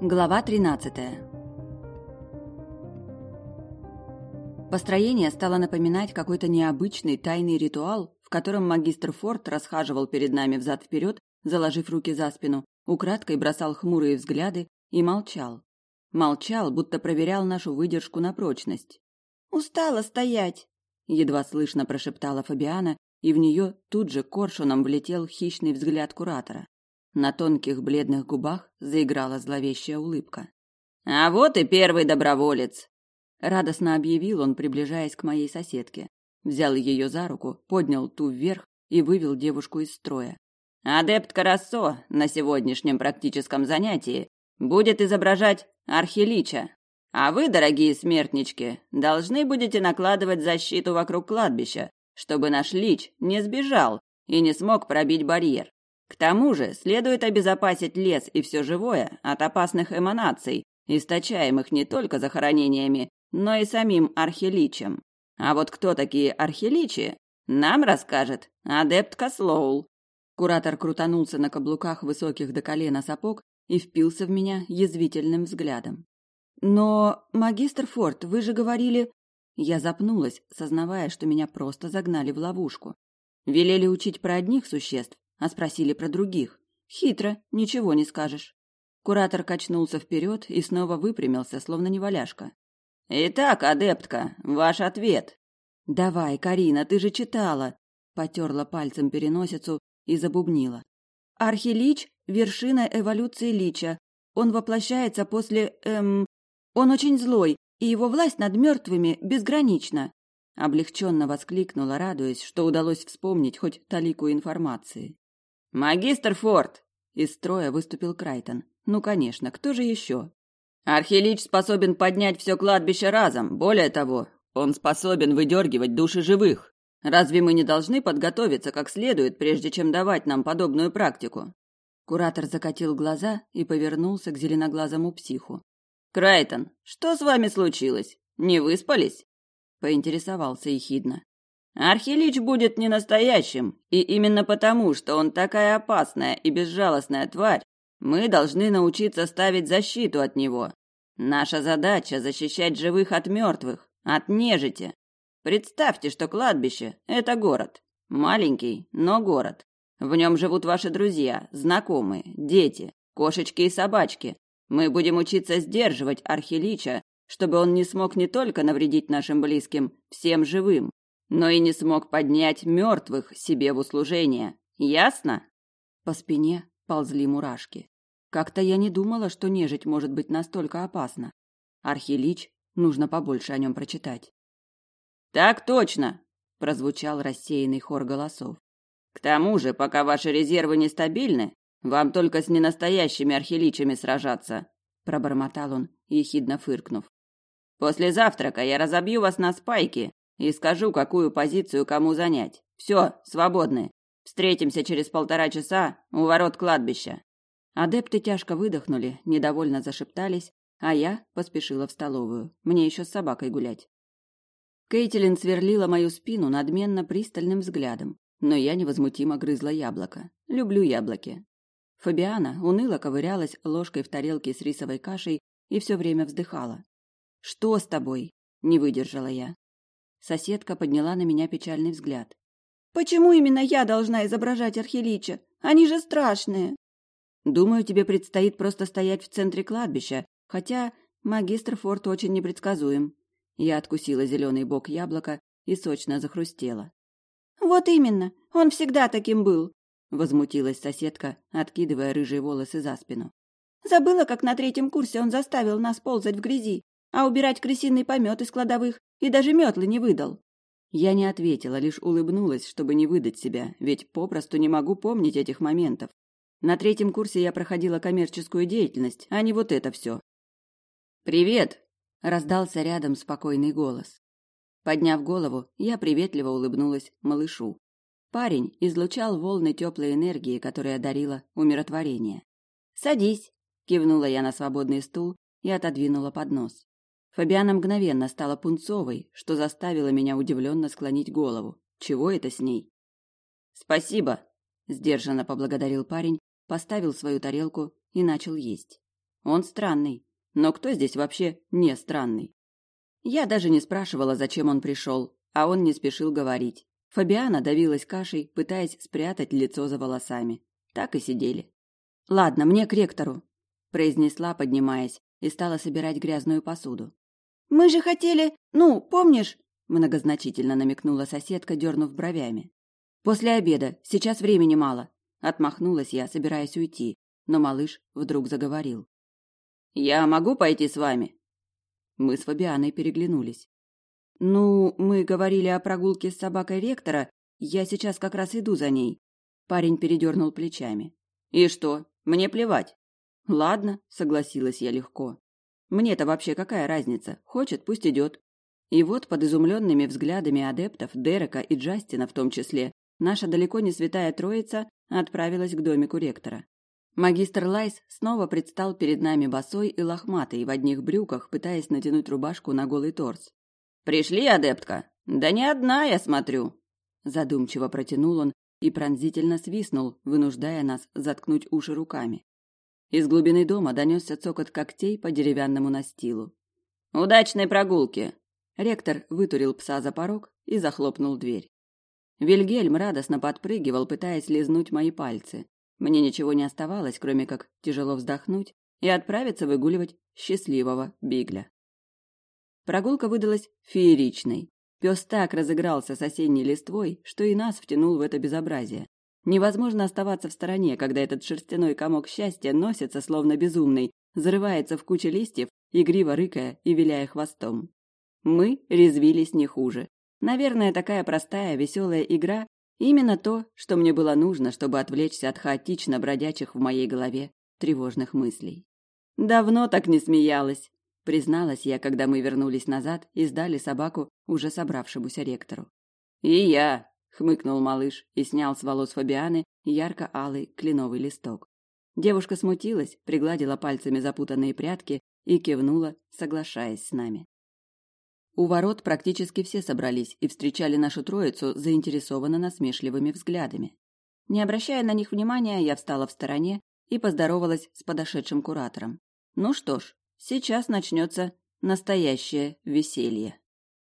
Глава 13. Построение стало напоминать какой-то необычный тайный ритуал, в котором магистр Форд расхаживал перед нами взад-вперед, заложив руки за спину, украдкой бросал хмурые взгляды и молчал. Молчал, будто проверял нашу выдержку на прочность. «Устала стоять!» — едва слышно прошептала Фабиана, и в нее тут же коршуном влетел хищный взгляд куратора. На тонких бледных губах заиграла зловещая улыбка. «А вот и первый доброволец!» Радостно объявил он, приближаясь к моей соседке. Взял ее за руку, поднял ту вверх и вывел девушку из строя. «Адепт Карасо на сегодняшнем практическом занятии будет изображать архилича. А вы, дорогие смертнички, должны будете накладывать защиту вокруг кладбища, чтобы наш лич не сбежал и не смог пробить барьер. К тому же следует обезопасить лес и все живое от опасных эманаций, источаемых не только захоронениями, но и самим архиличем. А вот кто такие архиличи, нам расскажет адепт Кослоул. Куратор крутанулся на каблуках высоких до колена сапог и впился в меня язвительным взглядом. Но, магистр Форд, вы же говорили, я запнулась, сознавая, что меня просто загнали в ловушку. Велели учить про одних существ, а спросили про других. Хитро, ничего не скажешь. Куратор качнулся вперед и снова выпрямился, словно неваляшка. «Итак, адептка, ваш ответ». «Давай, Карина, ты же читала!» Потерла пальцем переносицу и забубнила. «Архилич – вершина эволюции лича. Он воплощается после, эм... Он очень злой, и его власть над мертвыми безгранична!» Облегченно воскликнула, радуясь, что удалось вспомнить хоть талику информации. «Магистр Форд!» Из строя выступил Крайтон. «Ну, конечно, кто же еще?» «Архилич способен поднять все кладбище разом. Более того, он способен выдергивать души живых. Разве мы не должны подготовиться как следует, прежде чем давать нам подобную практику?» Куратор закатил глаза и повернулся к зеленоглазому психу. «Крайтон, что с вами случилось? Не выспались?» Поинтересовался ехидно. Архилич будет не настоящим, и именно потому, что он такая опасная и безжалостная тварь, мы должны научиться ставить защиту от него. Наша задача защищать живых от мертвых, от нежити. Представьте, что кладбище это город, маленький, но город. В нем живут ваши друзья, знакомые, дети, кошечки и собачки. Мы будем учиться сдерживать архилича, чтобы он не смог не только навредить нашим близким, всем живым, но и не смог поднять мертвых себе в услужение. Ясно? По спине ползли мурашки. Как-то я не думала, что нежить может быть настолько опасна. Архилич, нужно побольше о нем прочитать. Так точно, прозвучал рассеянный хор голосов. К тому же, пока ваши резервы нестабильны, вам только с ненастоящими архиличами сражаться, пробормотал он, ехидно фыркнув. После завтрака я разобью вас на спайки и скажу, какую позицию кому занять. Все, свободны. Встретимся через полтора часа у ворот кладбища. Адепты тяжко выдохнули, недовольно зашептались, а я поспешила в столовую. Мне еще с собакой гулять. Кейтилин сверлила мою спину надменно пристальным взглядом, но я невозмутимо грызла яблоко. Люблю яблоки. Фабиана уныло ковырялась ложкой в тарелке с рисовой кашей и все время вздыхала. «Что с тобой?» – не выдержала я. Соседка подняла на меня печальный взгляд. Почему именно я должна изображать Архилича? Они же страшные. Думаю, тебе предстоит просто стоять в центре кладбища, хотя магистр Форт очень непредсказуем. Я откусила зеленый бок яблока и сочно захрустела. Вот именно, он всегда таким был, возмутилась соседка, откидывая рыжие волосы за спину. Забыла, как на третьем курсе он заставил нас ползать в грязи, а убирать крысиный помет из кладовых и даже метлы не выдал. Я не ответила, лишь улыбнулась, чтобы не выдать себя, ведь попросту не могу помнить этих моментов. На третьем курсе я проходила коммерческую деятельность, а не вот это все. «Привет!» – раздался рядом спокойный голос. Подняв голову, я приветливо улыбнулась малышу. Парень излучал волны теплой энергии, которая дарила умиротворение. «Садись!» – кивнула я на свободный стул и отодвинула поднос. Фабиана мгновенно стала пунцовой, что заставило меня удивленно склонить голову. Чего это с ней? Спасибо, сдержанно поблагодарил парень, поставил свою тарелку и начал есть. Он странный. Но кто здесь вообще не странный? Я даже не спрашивала, зачем он пришел, а он не спешил говорить. Фабиана давилась кашей, пытаясь спрятать лицо за волосами. Так и сидели. «Ладно, мне к ректору», – произнесла, поднимаясь, и стала собирать грязную посуду. «Мы же хотели... Ну, помнишь?» – многозначительно намекнула соседка, дернув бровями. «После обеда. Сейчас времени мало». Отмахнулась я, собираясь уйти, но малыш вдруг заговорил. «Я могу пойти с вами?» Мы с Фабианой переглянулись. «Ну, мы говорили о прогулке с собакой ректора. Я сейчас как раз иду за ней». Парень передернул плечами. «И что? Мне плевать». «Ладно», — согласилась я легко. «Мне-то вообще какая разница? Хочет, пусть идет». И вот под изумленными взглядами адептов, Дерека и Джастина в том числе, наша далеко не святая троица отправилась к домику ректора. Магистр Лайс снова предстал перед нами босой и лохматый в одних брюках, пытаясь натянуть рубашку на голый торс. «Пришли, адептка? Да не одна, я смотрю!» Задумчиво протянул он и пронзительно свистнул, вынуждая нас заткнуть уши руками. Из глубины дома донесся цокот когтей по деревянному настилу. «Удачной прогулки!» Ректор вытурил пса за порог и захлопнул дверь. Вильгельм радостно подпрыгивал, пытаясь лизнуть мои пальцы. Мне ничего не оставалось, кроме как тяжело вздохнуть и отправиться выгуливать счастливого Бигля. Прогулка выдалась фееричной. Пес так разыгрался с осенней листвой, что и нас втянул в это безобразие. Невозможно оставаться в стороне, когда этот шерстяной комок счастья носится, словно безумный, зарывается в куче листьев, игриво рыкая и виляя хвостом. Мы резвились не хуже. Наверное, такая простая, веселая игра Именно то, что мне было нужно, чтобы отвлечься от хаотично бродячих в моей голове тревожных мыслей. Давно так не смеялась, призналась я, когда мы вернулись назад и сдали собаку уже собравшемуся ректору. И я, хмыкнул малыш и снял с волос Фабианы ярко-алый кленовый листок. Девушка смутилась, пригладила пальцами запутанные прядки и кивнула, соглашаясь с нами. У ворот практически все собрались и встречали нашу троицу заинтересованно насмешливыми взглядами. Не обращая на них внимания, я встала в стороне и поздоровалась с подошедшим куратором. Ну что ж, сейчас начнется настоящее веселье.